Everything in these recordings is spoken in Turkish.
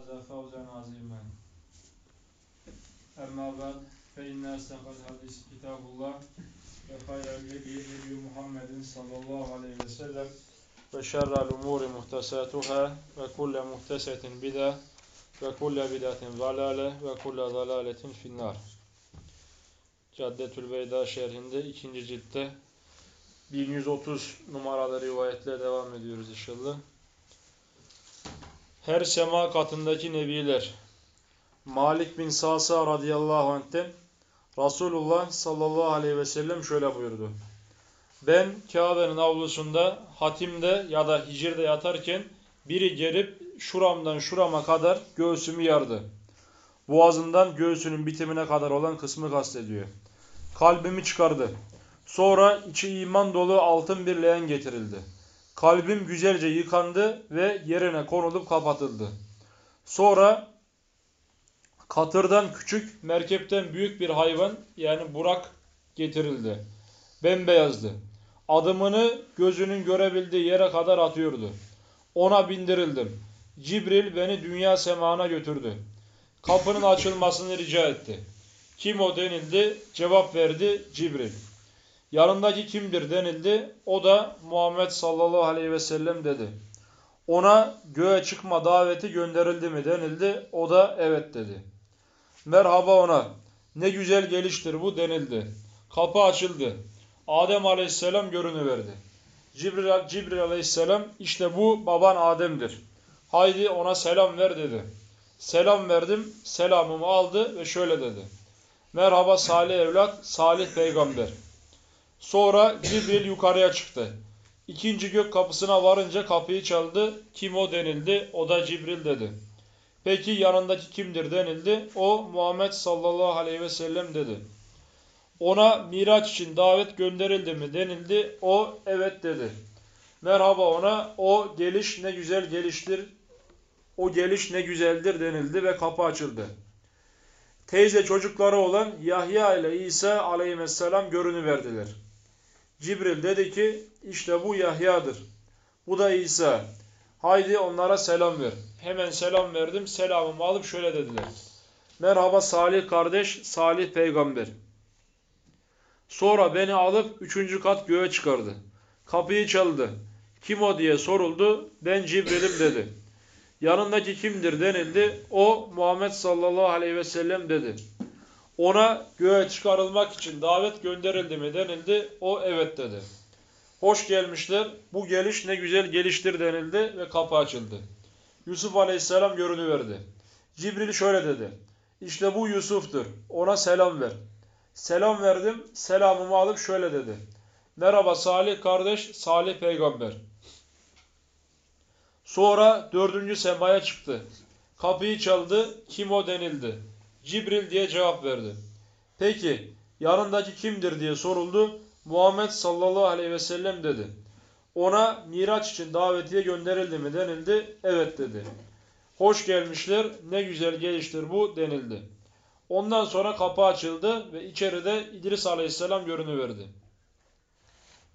هذا فوزا عظيما أما بعد فإن أصدق الحديث كتاب الله وخير الهدي هدي محمد صلى الله عليه وسلم وشر الأمور محدثاتها وكل محدثة بدعة وكل بدعة ضلالة وكل ضلالة في النار Caddetül Beyda şerhinde ikinci ciltte 1130 numaralı rivayetle devam ediyoruz inşallah. Her sema katındaki nebiler Malik bin Sasa radıyallahu anh'ten Resulullah sallallahu aleyhi ve sellem şöyle buyurdu. Ben Kabe'nin avlusunda hatimde ya da hicirde yatarken biri gelip şuramdan şurama kadar göğsümü yardı. Boğazından göğsünün bitimine kadar olan kısmı kastediyor. Kalbimi çıkardı. Sonra içi iman dolu altın bir leğen getirildi. Kalbim güzelce yıkandı ve yerine konulup kapatıldı. Sonra katırdan küçük, merkepten büyük bir hayvan yani burak getirildi. Bembeyazdı. Adımını gözünün görebildiği yere kadar atıyordu. Ona bindirildim. Cibril beni dünya semana götürdü. Kapının açılmasını rica etti. Kim o denildi? Cevap verdi Cibril. Yanındaki kimdir denildi. O da Muhammed sallallahu aleyhi ve sellem dedi. Ona göğe çıkma daveti gönderildi mi denildi. O da evet dedi. Merhaba ona. Ne güzel geliştir bu denildi. Kapı açıldı. Adem aleyhisselam görünüverdi. Cibril, Cibril aleyhisselam işte bu baban Adem'dir. Haydi ona selam ver dedi. Selam verdim. Selamımı aldı ve şöyle dedi. Merhaba salih evlat, salih peygamber. Sonra Cibril yukarıya çıktı. İkinci gök kapısına varınca kapıyı çaldı. Kim o denildi. O da Cibril dedi. Peki yanındaki kimdir denildi. O Muhammed sallallahu aleyhi ve sellem dedi. Ona Miraç için davet gönderildi mi denildi. O evet dedi. Merhaba ona o geliş ne güzel geliştir. O geliş ne güzeldir denildi ve kapı açıldı. Teyze çocukları olan Yahya ile İsa aleyhisselam görünüverdiler. Cibril dedi ki işte bu Yahya'dır. Bu da İsa. Haydi onlara selam ver. Hemen selam verdim. Selamımı alıp şöyle dediler. Merhaba Salih kardeş, Salih peygamber. Sonra beni alıp üçüncü kat göğe çıkardı. Kapıyı çaldı. Kim o diye soruldu. Ben Cibril'im dedi. Yanındaki kimdir denildi. O Muhammed sallallahu aleyhi ve sellem dedi. Ona göğe çıkarılmak için davet gönderildi mi denildi. O evet dedi. Hoş gelmişler. Bu geliş ne güzel geliştir denildi ve kapı açıldı. Yusuf aleyhisselam görünüverdi. Cibril şöyle dedi. İşte bu Yusuf'tur. Ona selam ver. Selam verdim. Selamımı alıp şöyle dedi. Merhaba Salih kardeş, Salih peygamber. Sonra dördüncü semaya çıktı. Kapıyı çaldı. Kim o denildi. Cibril diye cevap verdi. Peki yanındaki kimdir diye soruldu. Muhammed sallallahu aleyhi ve sellem dedi. Ona Miraç için davetiye gönderildi mi denildi. Evet dedi. Hoş gelmişler ne güzel geliştir bu denildi. Ondan sonra kapı açıldı ve içeride İdris aleyhisselam görünüverdi.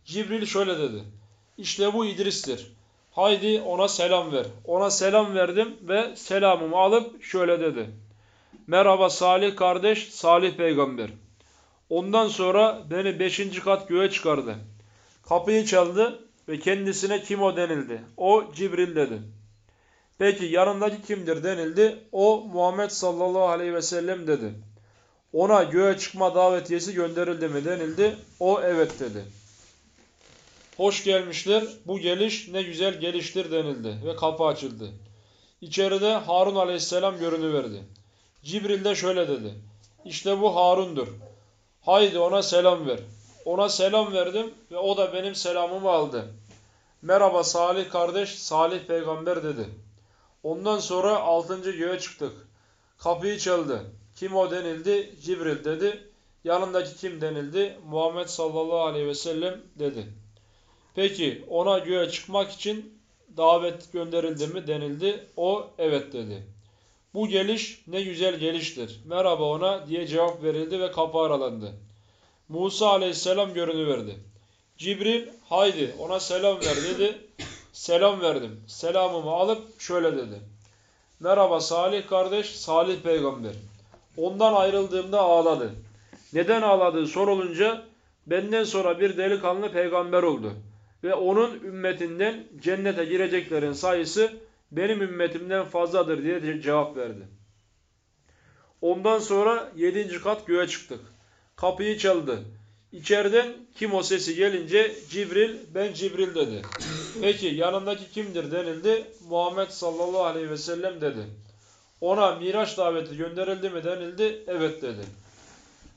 Cibril şöyle dedi. İşte bu İdris'tir. Haydi ona selam ver. Ona selam verdim ve selamımı alıp şöyle dedi. Merhaba Salih kardeş, Salih peygamber. Ondan sonra beni beşinci kat göğe çıkardı. Kapıyı çaldı ve kendisine kim o denildi. O Cibril dedi. Peki yanındaki kimdir denildi. O Muhammed sallallahu aleyhi ve sellem dedi. Ona göğe çıkma davetiyesi gönderildi mi denildi. O evet dedi. Hoş gelmişler. Bu geliş ne güzel geliştir denildi ve kapı açıldı. İçeride Harun aleyhisselam görünüverdi. Cibril de şöyle dedi. İşte bu Harun'dur. Haydi ona selam ver. Ona selam verdim ve o da benim selamımı aldı. Merhaba Salih kardeş, Salih peygamber dedi. Ondan sonra altıncı göğe çıktık. Kapıyı çaldı. Kim o denildi? Cibril dedi. Yanındaki kim denildi? Muhammed sallallahu aleyhi ve sellem dedi. Peki ona göğe çıkmak için davet gönderildi mi denildi. O evet dedi. Bu geliş ne güzel geliştir. Merhaba ona diye cevap verildi ve kapı aralandı. Musa aleyhisselam görünüverdi. Cibril haydi ona selam ver dedi. Selam verdim. Selamımı alıp şöyle dedi. Merhaba Salih kardeş, Salih peygamber. Ondan ayrıldığımda ağladı. Neden ağladığı sorulunca benden sonra bir delikanlı peygamber oldu. Ve onun ümmetinden cennete gireceklerin sayısı benim ümmetimden fazladır diye cevap verdi. Ondan sonra yedinci kat göğe çıktık. Kapıyı çaldı. İçeriden kim o sesi gelince Cibril ben Cibril dedi. Peki yanındaki kimdir denildi. Muhammed sallallahu aleyhi ve sellem dedi. Ona Miraç daveti gönderildi mi denildi. Evet dedi.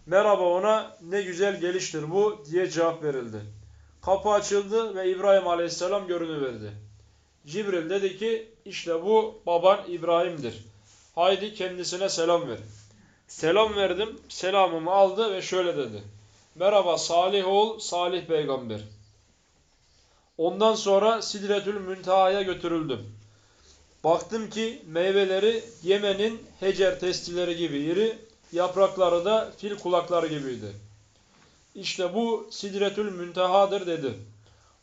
Merhaba ona ne güzel geliştir bu diye cevap verildi. Kapı açıldı ve İbrahim aleyhisselam görünüverdi. Cibril dedi ki işte bu baban İbrahim'dir. Haydi kendisine selam ver. Selam verdim. Selamımı aldı ve şöyle dedi. Merhaba Salih oğul Salih peygamber. Ondan sonra Sidretül Münteha'ya götürüldüm. Baktım ki meyveleri Yemen'in hecer testileri gibi iri, yaprakları da fil kulakları gibiydi. İşte bu Sidretül Münteha'dır dedi.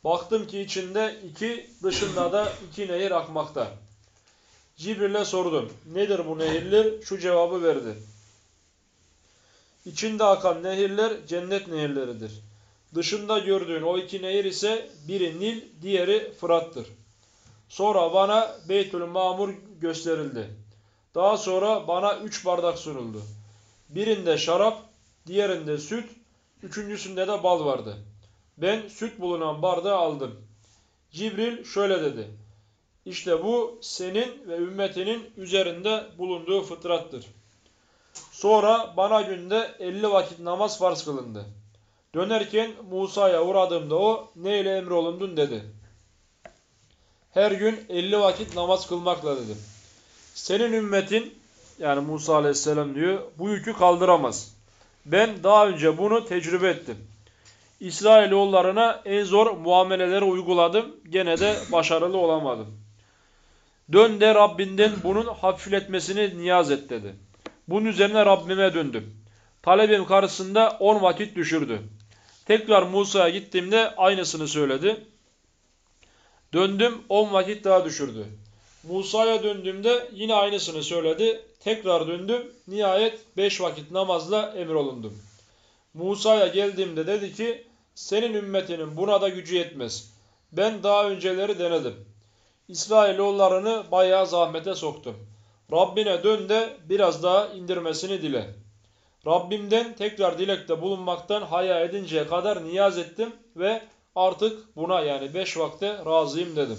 Baktım ki içinde iki, dışında da iki nehir akmakta. Cibril'e sordum. Nedir bu nehirler? Şu cevabı verdi. İçinde akan nehirler cennet nehirleridir. Dışında gördüğün o iki nehir ise biri Nil, diğeri Fırat'tır. Sonra bana Beytül Mamur gösterildi. Daha sonra bana üç bardak sunuldu. Birinde şarap, diğerinde süt, üçüncüsünde de bal vardı. Ben süt bulunan bardağı aldım. Cibril şöyle dedi. İşte bu senin ve ümmetinin üzerinde bulunduğu fıtrattır. Sonra bana günde 50 vakit namaz farz kılındı. Dönerken Musa'ya uğradığımda o neyle emrolundun dedi. Her gün 50 vakit namaz kılmakla dedim. Senin ümmetin yani Musa aleyhisselam diyor bu yükü kaldıramaz. Ben daha önce bunu tecrübe ettim. İsrailoğullarına en zor muameleleri uyguladım. Gene de başarılı olamadım. Dön de Rabbinden bunun hafifletmesini niyaz et dedi. Bunun üzerine Rabbime döndüm. Talebim karşısında 10 vakit düşürdü. Tekrar Musa'ya gittiğimde aynısını söyledi. Döndüm 10 vakit daha düşürdü. Musa'ya döndüğümde yine aynısını söyledi. Tekrar döndüm. Nihayet 5 vakit namazla emrolundum. Musa'ya geldiğimde dedi ki senin ümmetinin buna da gücü yetmez. Ben daha önceleri denedim. İsrailoğullarını bayağı zahmete soktum. Rabbine dön de biraz daha indirmesini dile. Rabbimden tekrar dilekte bulunmaktan haya edinceye kadar niyaz ettim ve artık buna yani beş vakte razıyım dedim.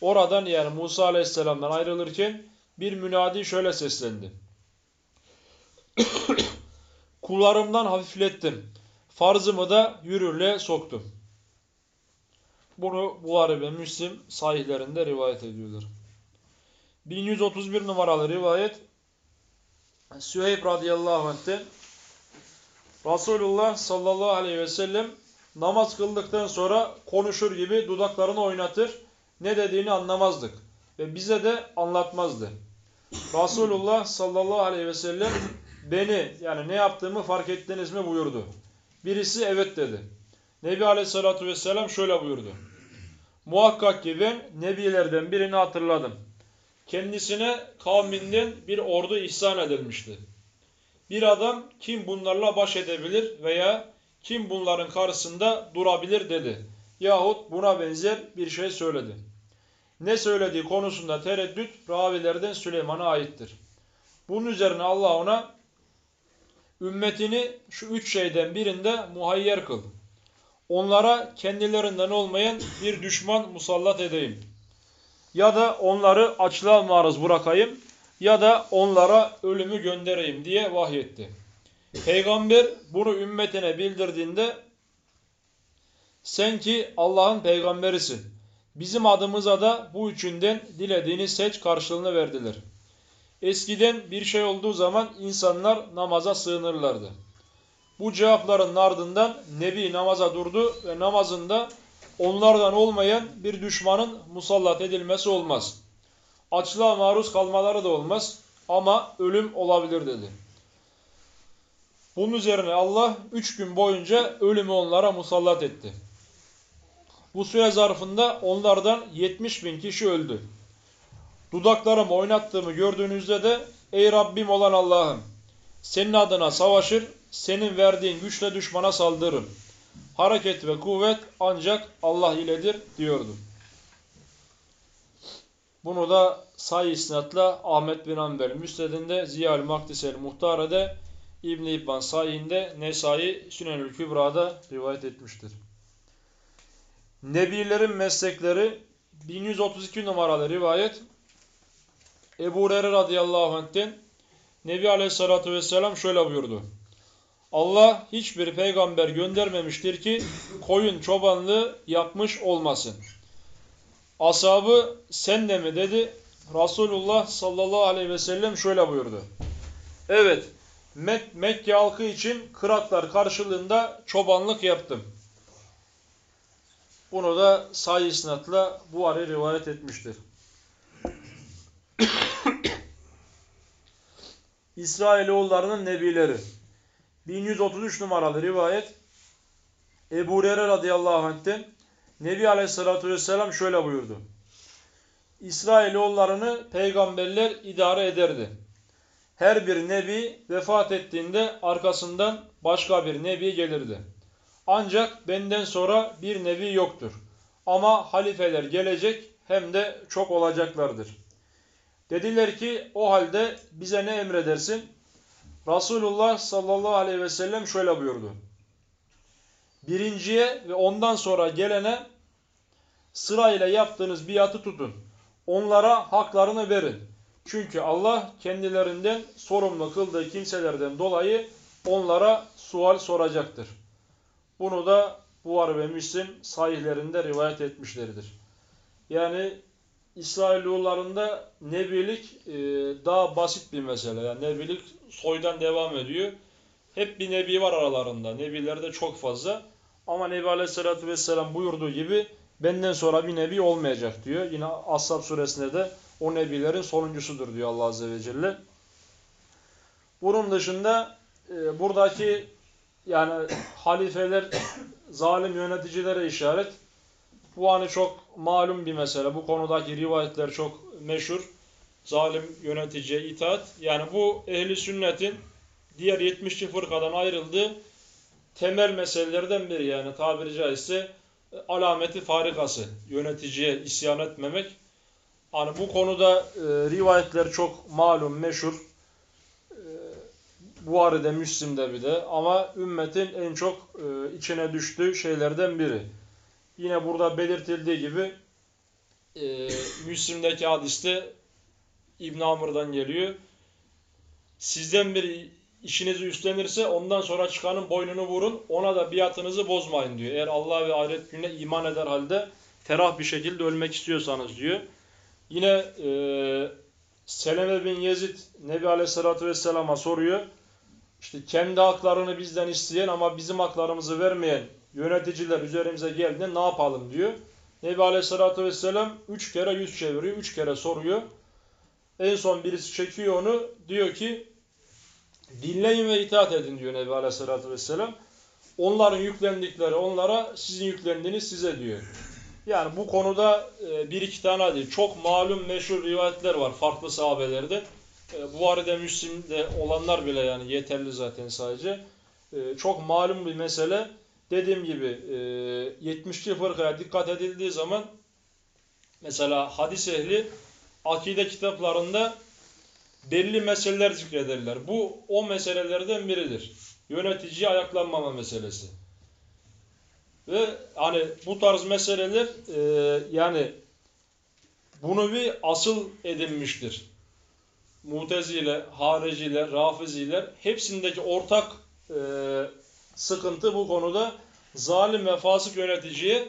Oradan yani Musa aleyhisselamdan ayrılırken bir münadi şöyle seslendi. Kullarımdan hafiflettim. Farzımı da yürürlüğe soktum. Bunu Buhari ve Müslim sahihlerinde rivayet ediyorlar. 1131 numaralı rivayet Süheyb radıyallahu anh'ten Resulullah sallallahu aleyhi ve sellem namaz kıldıktan sonra konuşur gibi dudaklarını oynatır. Ne dediğini anlamazdık. Ve bize de anlatmazdı. Resulullah sallallahu aleyhi ve sellem beni yani ne yaptığımı fark ettiniz mi buyurdu. Birisi evet dedi. Nebi aleyhissalatü vesselam şöyle buyurdu. Muhakkak ki ben nebilerden birini hatırladım. Kendisine kavminden bir ordu ihsan edilmişti. Bir adam kim bunlarla baş edebilir veya kim bunların karşısında durabilir dedi. Yahut buna benzer bir şey söyledi. Ne söylediği konusunda tereddüt ravilerden Süleyman'a aittir. Bunun üzerine Allah ona ümmetini şu üç şeyden birinde muhayyer kıl. Onlara kendilerinden olmayan bir düşman musallat edeyim. Ya da onları açlığa maruz bırakayım ya da onlara ölümü göndereyim diye vahyetti. Peygamber bunu ümmetine bildirdiğinde sen ki Allah'ın peygamberisin. Bizim adımıza da bu üçünden dilediğini seç karşılığını verdiler. Eskiden bir şey olduğu zaman insanlar namaza sığınırlardı. Bu cevapların ardından Nebi namaza durdu ve namazında onlardan olmayan bir düşmanın musallat edilmesi olmaz. Açlığa maruz kalmaları da olmaz ama ölüm olabilir dedi. Bunun üzerine Allah üç gün boyunca ölümü onlara musallat etti. Bu süre zarfında onlardan 70 bin kişi öldü. Dudaklarımı oynattığımı gördüğünüzde de ey Rabbim olan Allah'ım senin adına savaşır, senin verdiğin güçle düşmana saldırırım. Hareket ve kuvvet ancak Allah iledir diyordu. Bunu da say isnatla Ahmet bin Hanbel Müsned'inde, Ziyal Makdisel Muhtare'de, İbn-i İbban Sayhinde, Nesai Sünenül Kübra'da rivayet etmiştir. Nebilerin meslekleri 1132 numaralı rivayet Ebu Hureyre radıyallahu anh'ten Nebi aleyhissalatü vesselam şöyle buyurdu. Allah hiçbir peygamber göndermemiştir ki koyun çobanlığı yapmış olmasın. Asabı sen de mi dedi. Resulullah sallallahu aleyhi ve sellem şöyle buyurdu. Evet Mek Mekke halkı için kıratlar karşılığında çobanlık yaptım. Bunu da say isnatla bu araya rivayet etmiştir. İsrailoğullarının nebileri 1133 numaralı rivayet Ebu Hureyre radıyallahu anh'ten Nebi aleyhissalatü vesselam şöyle buyurdu. İsrailoğullarını peygamberler idare ederdi. Her bir nebi vefat ettiğinde arkasından başka bir nebi gelirdi. Ancak benden sonra bir nebi yoktur. Ama halifeler gelecek hem de çok olacaklardır. Dediler ki o halde bize ne emredersin? Resulullah sallallahu aleyhi ve sellem şöyle buyurdu. Birinciye ve ondan sonra gelene sırayla yaptığınız biatı tutun. Onlara haklarını verin. Çünkü Allah kendilerinden sorumlu kıldığı kimselerden dolayı onlara sual soracaktır. Bunu da Buhar ve Müslim sahihlerinde rivayet etmişlerdir. Yani İsrailoğullarında nebilik e, daha basit bir mesele. Yani nebilik soydan devam ediyor. Hep bir nebi var aralarında. Nebiler de çok fazla. Ama Nebi Aleyhisselatü Vesselam buyurduğu gibi benden sonra bir nebi olmayacak diyor. Yine Ashab suresinde de o nebilerin sonuncusudur diyor Allah Azze ve Celle. Bunun dışında e, buradaki yani halifeler zalim yöneticilere işaret. Bu hani çok malum bir mesele. Bu konudaki rivayetler çok meşhur. Zalim yöneticiye itaat. Yani bu ehli sünnetin diğer 70'li fırkadan ayrıldığı temel meselelerden biri yani tabiri caizse alameti farikası. Yöneticiye isyan etmemek. Hani bu konuda e, rivayetler çok malum, meşhur. E, Buhari'de, Müslim'de bir de ama ümmetin en çok e, içine düştüğü şeylerden biri. Yine burada belirtildiği gibi e, Müslim'deki hadiste İbn Amr'dan geliyor. Sizden biri işinizi üstlenirse ondan sonra çıkanın boynunu vurun. Ona da biatınızı bozmayın diyor. Eğer Allah ve ahiret gününe iman eder halde ferah bir şekilde ölmek istiyorsanız diyor. Yine e, Seleme bin Yezid Nebi Aleyhisselatü Vesselam'a soruyor. İşte kendi haklarını bizden isteyen ama bizim haklarımızı vermeyen yöneticiler üzerimize geldiğinde ne yapalım diyor. Nebi Aleyhisselatü Vesselam üç kere yüz çeviriyor, üç kere soruyor. En son birisi çekiyor onu, diyor ki dinleyin ve itaat edin diyor Nebi Aleyhisselatü Vesselam. Onların yüklendikleri onlara, sizin yüklendiğiniz size diyor. Yani bu konuda e, bir iki tane değil, çok malum meşhur rivayetler var farklı sahabelerde. E, Buhari'de, Müslim'de olanlar bile yani yeterli zaten sadece. E, çok malum bir mesele. Dediğim gibi 70'li fırkaya dikkat edildiği zaman mesela hadis ehli akide kitaplarında belli meseleler zikrederler. Bu o meselelerden biridir. Yöneticiye ayaklanmama meselesi. Ve hani bu tarz meseleler e, yani bunu bir asıl edinmiştir. Mutezile, hariciler, rafiziler hepsindeki ortak e, sıkıntı bu konuda zalim ve fasık yöneticiye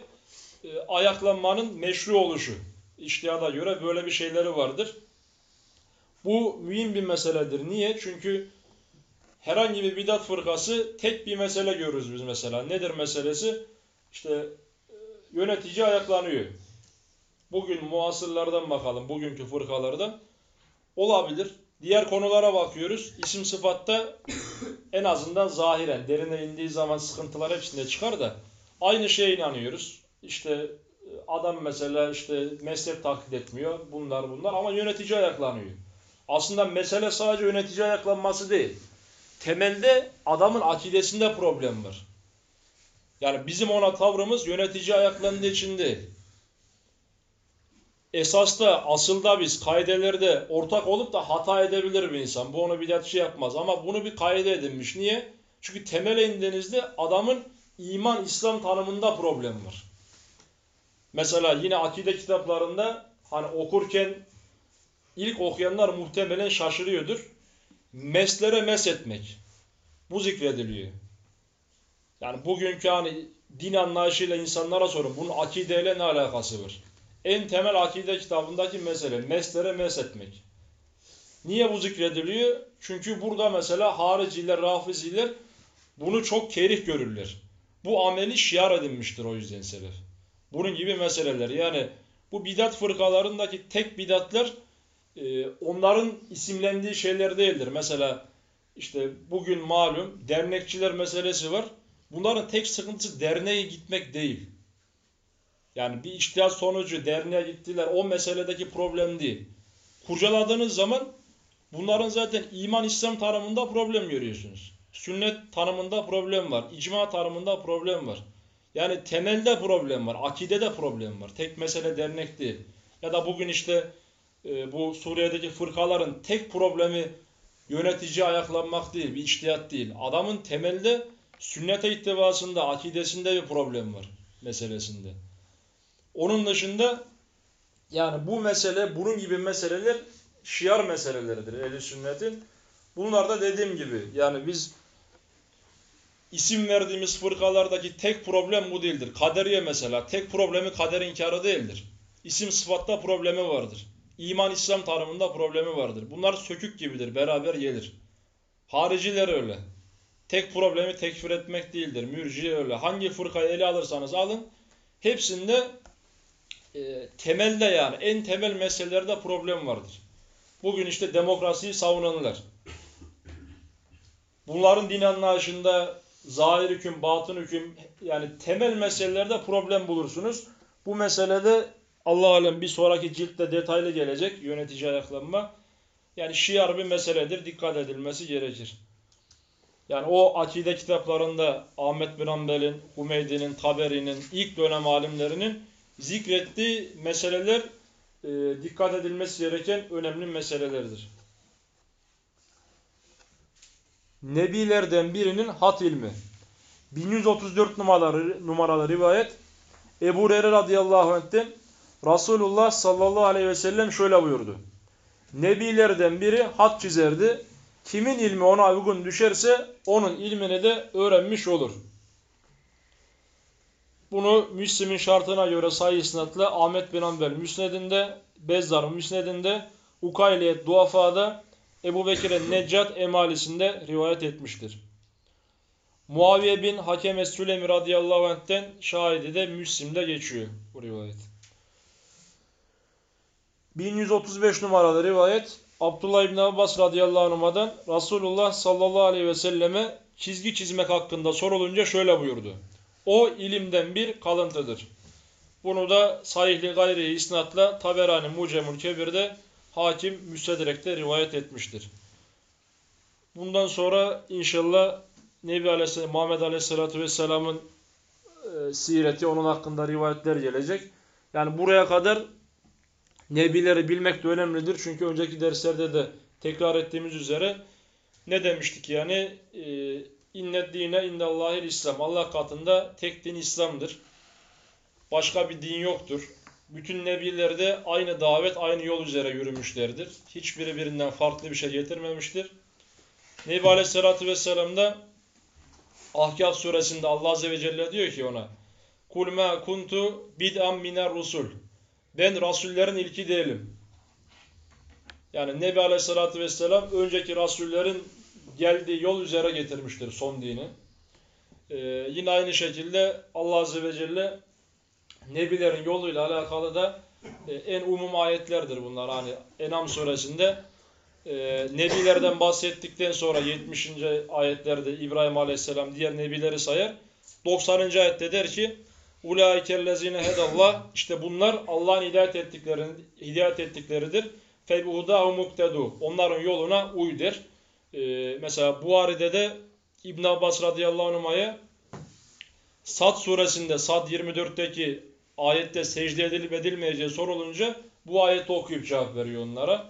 e, ayaklanmanın meşru oluşu. İştihada göre böyle bir şeyleri vardır. Bu mühim bir meseledir. Niye? Çünkü herhangi bir bidat fırkası tek bir mesele görürüz biz mesela. Nedir meselesi? İşte e, yönetici ayaklanıyor. Bugün muasırlardan bakalım, bugünkü fırkalardan. Olabilir. Diğer konulara bakıyoruz. İsim sıfatta en azından zahiren, derine indiği zaman sıkıntılar hepsinde çıkar da aynı şeye inanıyoruz. İşte adam mesela işte mezhep taklit etmiyor. Bunlar bunlar ama yönetici ayaklanıyor. Aslında mesele sadece yönetici ayaklanması değil. Temelde adamın akidesinde problem var. Yani bizim ona tavrımız yönetici ayaklandığı için değil. Esasta, asılda biz kaidelerde ortak olup da hata edebilir bir insan. Bu onu bidatçı yapmaz ama bunu bir kaide edinmiş. Niye? Çünkü temele indiğinizde adamın iman, İslam tanımında problem var. Mesela yine akide kitaplarında hani okurken ilk okuyanlar muhtemelen şaşırıyordur. Meslere mes etmek. Bu zikrediliyor. Yani bugünkü hani din anlayışıyla insanlara sorun. Bunun akideyle ne alakası var? En temel akide kitabındaki mesele meslere mes etmek. Niye bu zikrediliyor? Çünkü burada mesela hariciler, rafiziler bunu çok kerih görürler. Bu ameli şiar edinmiştir o yüzden sebep. Bunun gibi meseleler. Yani bu bidat fırkalarındaki tek bidatler e, onların isimlendiği şeyler değildir. Mesela işte bugün malum dernekçiler meselesi var. Bunların tek sıkıntısı derneğe gitmek değil. Yani bir içtihat sonucu derneğe gittiler. O meseledeki problem değil. Kurcaladığınız zaman bunların zaten iman İslam tanımında problem görüyorsunuz. Sünnet tanımında problem var. İcma tanımında problem var. Yani temelde problem var. Akidede problem var. Tek mesele dernek değil. Ya da bugün işte e, bu Suriye'deki fırkaların tek problemi yönetici ayaklanmak değil, bir içtihat değil. Adamın temelde sünnete ittibasında, akidesinde bir problem var meselesinde. Onun dışında yani bu mesele, bunun gibi meseleler şiar meseleleridir ehli sünnetin. Bunlar da dediğim gibi yani biz isim verdiğimiz fırkalardaki tek problem bu değildir. Kaderiye mesela tek problemi kader inkarı değildir. İsim sıfatta problemi vardır. İman İslam tanımında problemi vardır. Bunlar sökük gibidir, beraber gelir. Hariciler öyle. Tek problemi tekfir etmek değildir. Mürciye öyle. Hangi fırkayı ele alırsanız alın, hepsinde e, temelde yani en temel meselelerde problem vardır. Bugün işte demokrasiyi savunanlar. Bunların din anlayışında zahir hüküm, batın hüküm yani temel meselelerde problem bulursunuz. Bu meselede Allah alem bir sonraki ciltte detaylı gelecek yönetici ayaklanma. Yani şiar bir meseledir. Dikkat edilmesi gerekir. Yani o akide kitaplarında Ahmet bin Hanbel'in, Hümeydi'nin, Taberi'nin, ilk dönem alimlerinin zikrettiği meseleler e, dikkat edilmesi gereken önemli meselelerdir. Nebilerden birinin hat ilmi. 1134 numaralı, numaralı rivayet Ebu Hureyre radıyallahu anh'ten Resulullah sallallahu aleyhi ve sellem şöyle buyurdu. Nebilerden biri hat çizerdi. Kimin ilmi ona uygun düşerse onun ilmini de öğrenmiş olur. Bunu Müslim'in şartına göre sayı isnatla Ahmet bin Hanbel Müsned'inde, Bezzar Müsned'inde, Ukayliyet Duafa'da, Ebu Bekir'in Neccat Emalisi'nde rivayet etmiştir. Muaviye bin Hakem Es-Sülemi radıyallahu anh'ten şahidi de Müslim'de geçiyor bu rivayet. 1135 numaralı rivayet Abdullah İbni Abbas radıyallahu anh'dan Resulullah sallallahu aleyhi ve selleme çizgi çizmek hakkında sorulunca şöyle buyurdu. O ilimden bir kalıntıdır. Bunu da sahihli gayri isnatla Taberani Mucemül Kebir'de hakim müstedrekte rivayet etmiştir. Bundan sonra inşallah Nebi Aleyhisselam, Muhammed Aleyhisselatü Vesselam'ın e, sireti, onun hakkında rivayetler gelecek. Yani buraya kadar Nebileri bilmek de önemlidir. Çünkü önceki derslerde de tekrar ettiğimiz üzere ne demiştik yani? E, İnnet dine indallahil İslam. Allah katında tek din İslam'dır. Başka bir din yoktur. Bütün nebiler de aynı davet, aynı yol üzere yürümüşlerdir. Hiçbiri birinden farklı bir şey getirmemiştir. Nebi Aleyhisselatü Vesselam da Ahkaf suresinde Allah Azze ve Celle diyor ki ona Kul ma kuntu bid'an miner rusul. Ben rasullerin ilki değilim. Yani Nebi Aleyhisselatü Vesselam önceki rasullerin geldiği yol üzere getirmiştir son dini. Ee, yine aynı şekilde Allah Azze ve Celle Nebilerin yoluyla alakalı da e, en umum ayetlerdir bunlar. Hani Enam suresinde e, Nebilerden bahsettikten sonra 70. ayetlerde İbrahim Aleyhisselam diğer Nebileri sayar. 90. ayette der ki Ulaikellezine hedallah. İşte bunlar Allah'ın hidayet ettikleri hidayet ettikleridir. Febudahu muktedu. Onların yoluna uy der. Ee, mesela Buhari'de de İbn Abbas radıyallahu anh'a Sad suresinde Sad 24'teki ayette secde edilip edilmeyeceği sorulunca bu ayeti okuyup cevap veriyor onlara.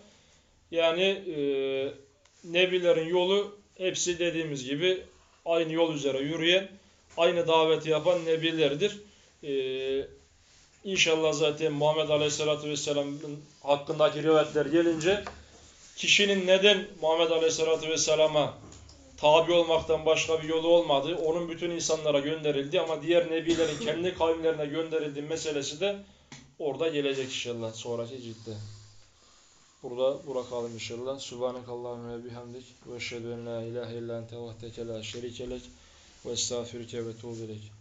Yani e, Nebilerin yolu hepsi dediğimiz gibi aynı yol üzere yürüyen, aynı daveti yapan Nebilerdir. E, İnşallah zaten Muhammed Aleyhisselatü Vesselam'ın hakkındaki rivayetler gelince kişinin neden Muhammed Aleyhisselatü Vesselam'a tabi olmaktan başka bir yolu olmadı. Onun bütün insanlara gönderildi ama diğer nebilerin kendi kavimlerine gönderildiği meselesi de orada gelecek inşallah sonraki ciltte. Burada bırakalım inşallah. Subhanakallahümme ve bihamdik ve eşhedü en la ilahe illa ente lek ve estağfirüke ve tuğbilek.